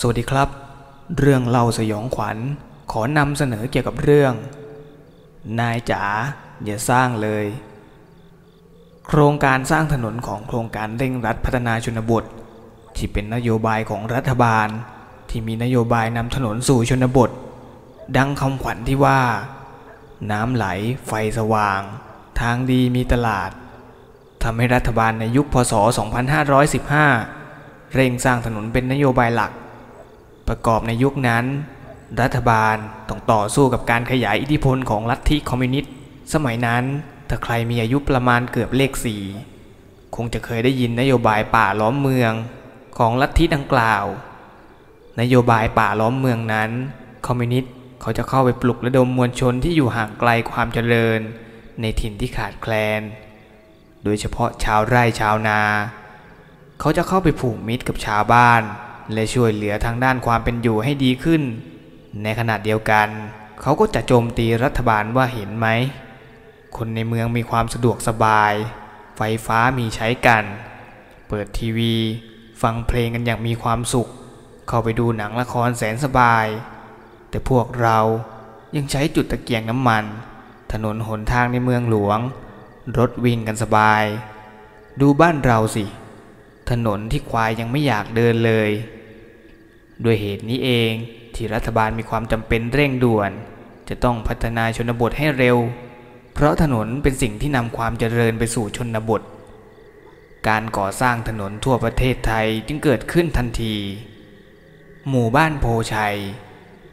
สวัสดีครับ เรื่องเล่าสยองขวัญขอนำเสนอเกี่ยวกับเรื่อง นายจ๋าอย่าสร้างเลย โครงการสร้างถนนของโครงการเร่งรัดพัฒนาชนบท ที่เป็นนโยบายของรัฐบาล ที่มีนโยบายนำถนนสู่ชนบท ดังคำขวัญที่ว่า น้ำไหล ไฟสว่าง ทางดีมีตลาดทำให้รัฐบาลในยุคพศ 2515 เร่งสร้างถนนเป็นนโยบายหลัก ประกอบในยุคนั้น รัฐบาลต้องต่อสู้กับการขยายอิทธิพลของลัทธิคอมมิวนิสต์สมัยนั้นถ้าใครมีอายุประมาณเกือบเลขสี่คงจะเคยได้ยินนโยบายป่าล้อมเมืองของลัทธิดังกล่าว นโยบายป่าล้อมเมืองนั้น คอมมิวนิสต์เขาจะเข้าไปปลุกระดมมวลชนที่อยู่ห่างไกลความเจริญ ในถิ่นที่ขาดแคลน โดยเฉพาะชาวไร่ชาวนา เขาจะเข้าไปผูกมิตรกับชาวบ้าน และช่วยเหลือทางด้านความเป็นอยู่ให้ดีขึ้น ในขณะเดียวกัน เขาก็จะโจมตีรัฐบาลว่าเห็นไหม คนในเมืองมีความสะดวกสบาย ไฟฟ้ามีใช้กัน เปิดทีวี ฟังเพลงกันอย่างมีความสุข เข้าไปดูหนังละครแสนสบาย แต่พวกเรายังใช้จุดตะเกียงน้ำมัน ถนนหนทางในเมืองหลวง รถวิ่งกันสบาย ดูบ้านเราสิ ถนนที่ควายยังไม่อยากเดินเลย ด้วยเหตุนี้เองที่รัฐบาลมีความจำเป็นเร่งด่วน จะต้องพัฒนาชนบทให้เร็ว เพราะถนนเป็นสิ่งที่นำความเจริญไปสู่ชนบท การก่อสร้างถนนทั่วประเทศไทยจึงเกิดขึ้นทันที หมู่บ้านโพชัย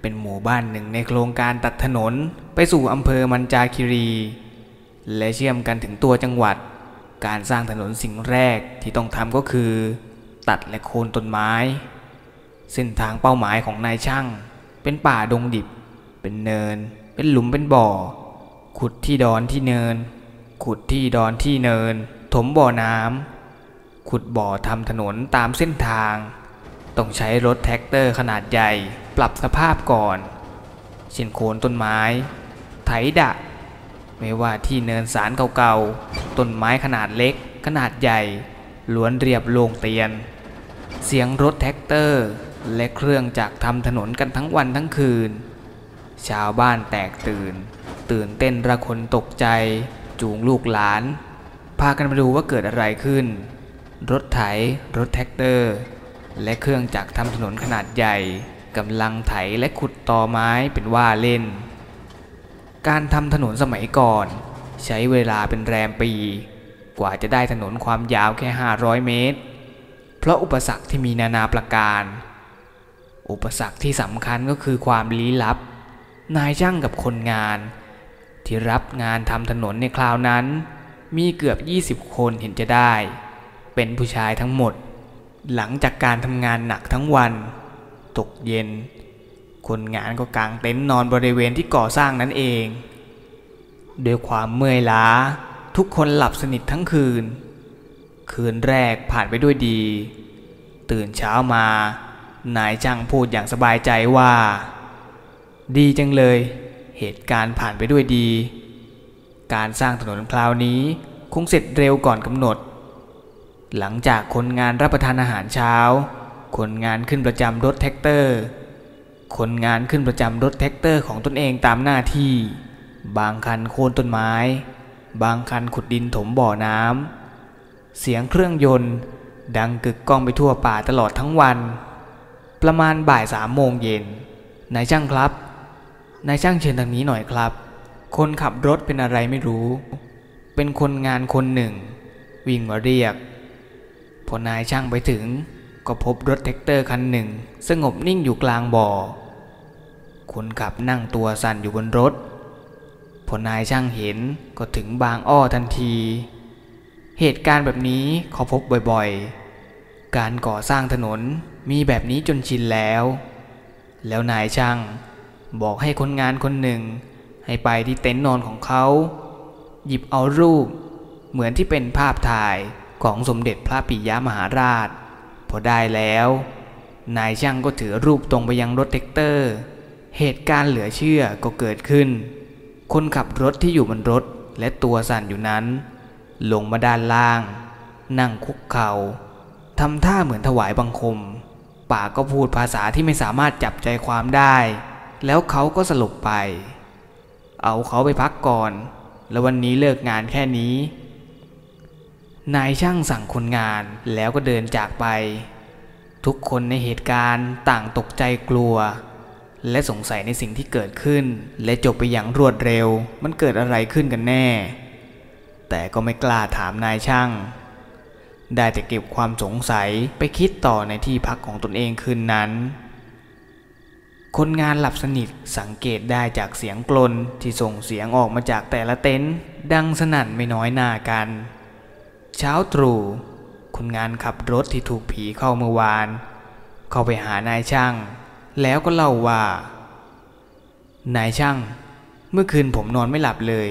เป็นหมู่บ้านหนึ่งในโครงการตัดถนนไปสู่อำเภอมันจาคิรี และเชื่อมกันถึงตัวจังหวัด การสร้างถนนสิ่งแรกที่ต้องทำก็คือ ตัดและโค่นต้นไม้ เส้นทางเป้าหมายของนายช่าง เป็นป่าดงดิบ เป็นเนิน เป็นหลุมเป็นบ่อ ขุดที่ดอนที่เนิน ขุดที่ดอนที่เนิน ถมบ่อน้ำขุดบ่อทำถนนตามเส้นทาง ต้องใช้รถแท็กเตอร์ขนาดใหญ่ ปรับสภาพก่อนเช่นโค่นต้นไม้ ไถดะ ไม่ว่าที่เนินศาลเก่าๆ ต้นไม้ขนาดเล็ก ขนาดใหญ่ ล้วนเรียบโล่งเตียน เสียงรถแทรกเตอร์ และเครื่องจักรทำถนนกันทั้งวันทั้งคืน ชาวบ้านแตกตื่น ตื่นเต้นระคนตกใจ จูงลูกหลาน พากันมาดูว่าเกิดอะไรขึ้น รถไถ รถแทรกเตอร์ และเครื่องจักรทำถนนขนาดใหญ่กำลังไถและขุดตอไม้เป็นว่าเล่น การทำถนนสมัยก่อน ใช้เวลาเป็นแรมปี กว่าจะได้ถนนความยาวแค่ 500 เมตร เพราะอุปสรรคที่มีนานาประการ อุปสรรคที่สำคัญก็คือความลี้ลับ นายช่างกับคนงาน ที่รับงานทำถนนในคราวนั้น มีเกือบ 20 คนเห็นจะได้ เป็นผู้ชายทั้งหมด หลังจากการทำงานหนักทั้งวัน ตกเย็น คนงานก็กางเต็นท์นอนบริเวณที่ก่อสร้างนั่นเองด้วยความเมื่อยล้าทุกคนหลับสนิททั้งคืน คืนแรกผ่านไปด้วยดี ตื่นเช้ามานายช่างพูดอย่างสบายใจว่า ดีจังเลย เหตุการณ์ผ่านไปด้วยดี การสร้างถนนคราวนี้คงเสร็จเร็วก่อนกำหนด หลังจากคนงานรับประทานอาหารเช้า คนงานขึ้นประจำรถแทรกเตอร์ คนงานขึ้นประจำรถแทรกเตอร์ของตนเองตามหน้าที่ บางคันโค่นต้นไม้ บางคันขุดดินถมบ่อน้ำ เสียงเครื่องยนต์ ดังกึกก้องไปทั่วป่าตลอดทั้งวัน ประมาณบ่ายสามโมงเย็น นายช่างครับ นายช่างเชิญทางนี้หน่อยครับ คนขับรถเป็นอะไรไม่รู้ เป็นคนงานคนหนึ่ง วิ่งมาเรียก พอนายช่างไปถึงก็พบรถแทรกเตอร์คันหนึ่ง สงบนิ่งอยู่กลางบ่อ คนขับนั่งตัวสั่นอยู่บนรถ พอนายช่างเห็นก็ถึงบางอ้อทันที เหตุการณ์แบบนี้เขาพบบ่อยๆ การก่อสร้างถนนมีแบบนี้จนชินแล้ว แล้วนายช่างบอกให้คนงานคนหนึ่ง ให้ไปที่เต็นท์นอนของเขา หยิบเอารูป เหมือนที่เป็นภาพถ่ายของสมเด็จพระปิยมหาราช พอได้แล้ว นายช่างก็ถือรูปตรงไปยังรถแท็กเตอร์ เหตุการณ์เหลือเชื่อก็เกิดขึ้น คนขับรถที่อยู่บนรถและตัวสั่นอยู่นั้น ลงมาด้านล่าง นั่งคุกเขา่าทำท่าเหมือนถวายบังคมปากก็พูดภาษาที่ไม่สามารถจับใจความได้ แล้วเขาก็สลบไป เอาเขาไปพักก่อน แล้ววันนี้เลิกงานแค่นี้ นายช่างสั่งคนงานแล้วก็เดินจากไป ทุกคนในเหตุการณ์ต่างตกใจกลัว และสงสัยในสิ่งที่เกิดขึ้น และจบไปอย่างรวดเร็ว มันเกิดอะไรขึ้นกันแน่ แต่ก็ไม่กล้าถามนายช่าง ได้แต่เก็บความสงสัยไปคิดต่อในที่พักของตนเองคืนนั้น คนงานหลับสนิทสังเกตได้จากเสียงกลนที่ส่งเสียงออกมาจากแต่ละเต็นท์ดังสนั่นไม่น้อยหน้ากัน เช้าตรู่คนงานขับรถที่ถูกผีเข้าเมื่อวาน เข้าไปหานายช่าง แล้วก็เล่าว่า นายช่าง เมื่อคืนผมนอนไม่หลับเลย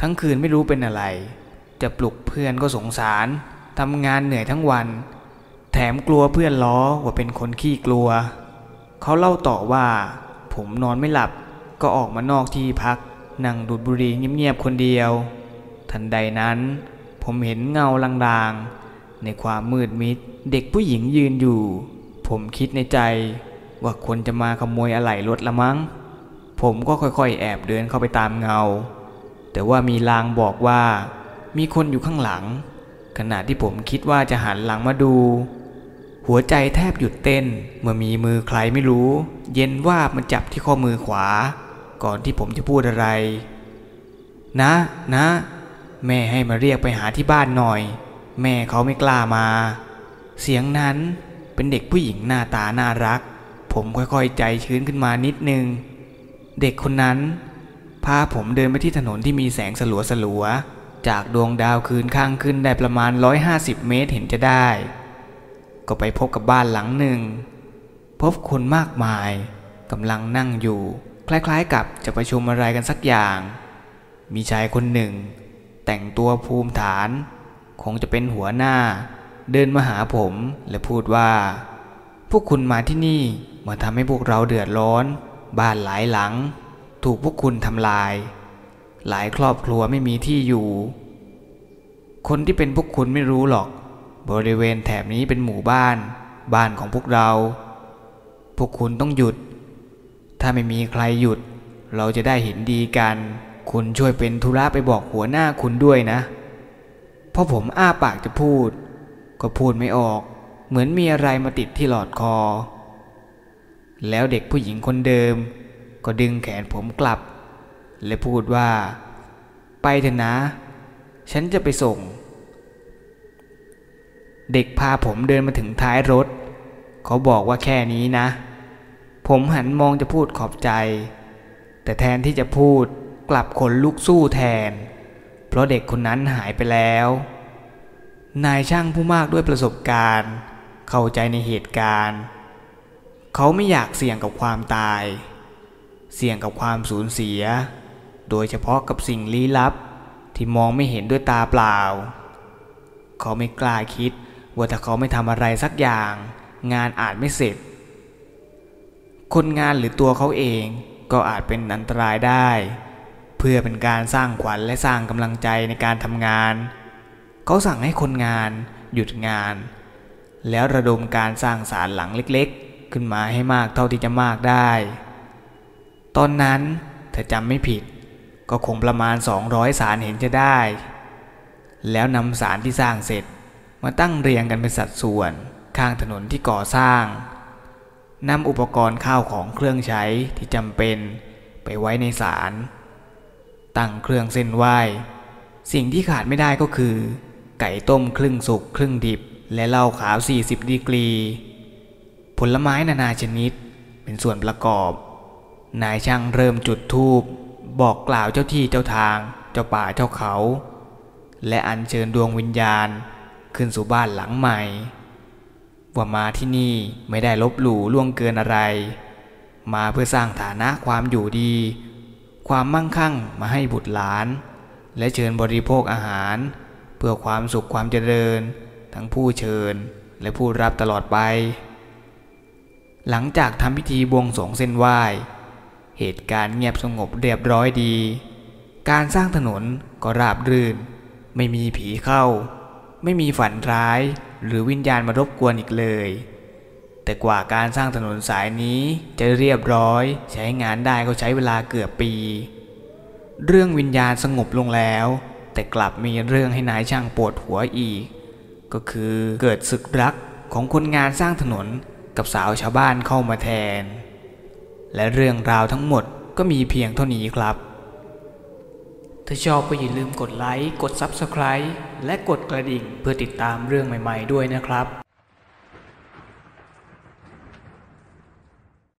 ทั้งคืนไม่รู้เป็นอะไร จะปลุกเพื่อนก็สงสารทำงานเหนื่อยทั้งวัน แถมกลัวเพื่อนล้อว่าเป็นคนขี้กลัว เขาเล่าต่อว่า ผมนอนไม่หลับก็ออกมานอกที่พัก นั่งดูดบุหรี่เงียบๆคนเดียว ทันใดนั้น ผมเห็นเงาลางๆ ในความมืดมิดเด็กผู้หญิงยืนอยู่ ผมคิดในใจ ว่าคนจะมาขโมยอะไหล่รถละมั้ง ผมก็ค่อยๆ แอบเดินเข้าไปตามเงา แต่ว่ามีลางบอกว่า มีคนอยู่ข้างหลัง ขณะที่ผมคิดว่าจะหันหลังมาดู หัวใจแทบหยุดเต้น เมื่อมีมือใครไม่รู้ เย็นว่ามันจับที่ข้อมือขวา ก่อนที่ผมจะพูดอะไร นะนะ แม่ให้มาเรียกไปหาที่บ้านหน่อย แม่เขาไม่กล้ามา เสียงนั้นเป็นเด็กผู้หญิงหน้าตาน่ารัก ผมค่อยๆใจชื้นขึ้นมานิดนึง เด็กคนนั้นพาผมเดินไปที่ถนนที่มีแสงสลัวสลัวๆจากดวงดาวคืนข้างขึ้นได้ประมาณ 150 เมตรเห็นจะได้ ก็ไปพบกับบ้านหลังหนึ่ง พบคนมากมายกำลังนั่งอยู่ คล้ายๆกับจะประชุมอะไรกันสักอย่าง มีชายคนหนึ่ง แต่งตัวภูมิฐาน คงจะเป็นหัวหน้า เดินมาหาผมและพูดว่า พวกคุณมาที่นี่มาทำให้พวกเราเดือดร้อน บ้านหลายหลัง ถูกพวกคุณทำลาย หลายครอบครัวไม่มีที่อยู่ คนที่เป็นพวกคุณไม่รู้หรอก บริเวณแถบนี้เป็นหมู่บ้าน บ้านของพวกเรา พวกคุณต้องหยุด ถ้าไม่มีใครหยุด เราจะได้เห็นดีกัน คุณช่วยเป็นธุระไปบอกหัวหน้าคุณด้วยนะพอผมอ้าปากจะพูด ก็พูดไม่ออก เหมือนมีอะไรมาติดที่หลอดคอ แล้วเด็กผู้หญิงคนเดิม ก็ดึงแขนผมกลับ และพูดว่า ไปเถอะนะ ฉันจะไปส่ง เด็กพาผมเดินมาถึงท้ายรถ เขาบอกว่าแค่นี้นะ ผมหันมองจะพูดขอบใจ แต่แทนที่จะพูดกลับขนลุกสู้แทน เพราะเด็กคนนั้นหายไปแล้วนายช่างผู้มากด้วยประสบการณ์ เข้าใจในเหตุการณ์ เขาไม่อยากเสี่ยงกับความตาย เสี่ยงกับความสูญเสีย โดยเฉพาะกับสิ่งลี้ลับที่มองไม่เห็นด้วยตาเปล่า เขาไม่กล้าคิดว่าถ้าเขาไม่ทำอะไรสักอย่าง งานอาจไม่เสร็จ คนงานหรือตัวเขาเองก็อาจเป็นอันตรายได้ เพื่อเป็นการสร้างขวัญและสร้างกำลังใจในการทำงาน เขาสั่งให้คนงานหยุดงาน แล้วระดมการสร้างศาลหลังเล็กๆ ขึ้นมาให้มากเท่าที่จะมากได้ ตอนนั้นถ้าจำไม่ผิด ก็คงประมาณ 200สารเห็นจะได้ แล้วนำสารที่สร้างเสร็จ มาตั้งเรียงกันเป็นสัดส่วน ข้างถนนที่ก่อสร้างนำอุปกรณ์ข้าวของเครื่องใช้ที่จำเป็นไปไว้ในศาลตั้งเครื่องเส้นไหว้ สิ่งที่ขาดไม่ได้ก็คือ ไก่ต้มครึ่งสุกครึ่งดิบ และเหล้าขาว 40 ดีกรี ผลไม้นานาชนิดเป็นส่วนประกอบ นายช่างเริ่มจุดธูป บอกกล่าวเจ้าที่เจ้าทาง เจ้าป่าเจ้าเขา และอัญเชิญดวงวิญญาณขึ้นสู่บ้านหลังใหม่ ว่ามาที่นี่ไม่ได้ลบหลู่ล่วงเกินอะไร มาเพื่อสร้างฐานะความอยู่ดี ความมั่งคั่งมาให้บุตรหลาน และเชิญบริโภคอาหาร เพื่อความสุขความเจริญ ทั้งผู้เชิญและผู้รับตลอดไป หลังจากทำพิธีบวงสรวงเส้นไหว้ เหตุการณ์เงียบสงบเรียบร้อยดี การสร้างถนนก็ราบรื่น ไม่มีผีเข้า ไม่มีฝันร้ายหรือวิญญาณมารบกวนอีกเลย แต่กว่าการสร้างถนนสายนี้จะเรียบร้อยใช้งานได้ก็ใช้เวลาเกือบปี เรื่องวิญญาณสงบลงแล้ว แต่กลับมีเรื่องให้นายช่างปวดหัวอีก ก็คือเกิดศึกรักของคนงานสร้างถนนกับสาวชาวบ้านเข้ามาแทน และเรื่องราวทั้งหมดก็มีเพียงเท่านี้ครับ ถ้าชอบก็อย่าลืมกดไลค์ กด Subscribe และกดกระดิ่งเพื่อติดตามเรื่องใหม่ ๆ ด้วยนะครับ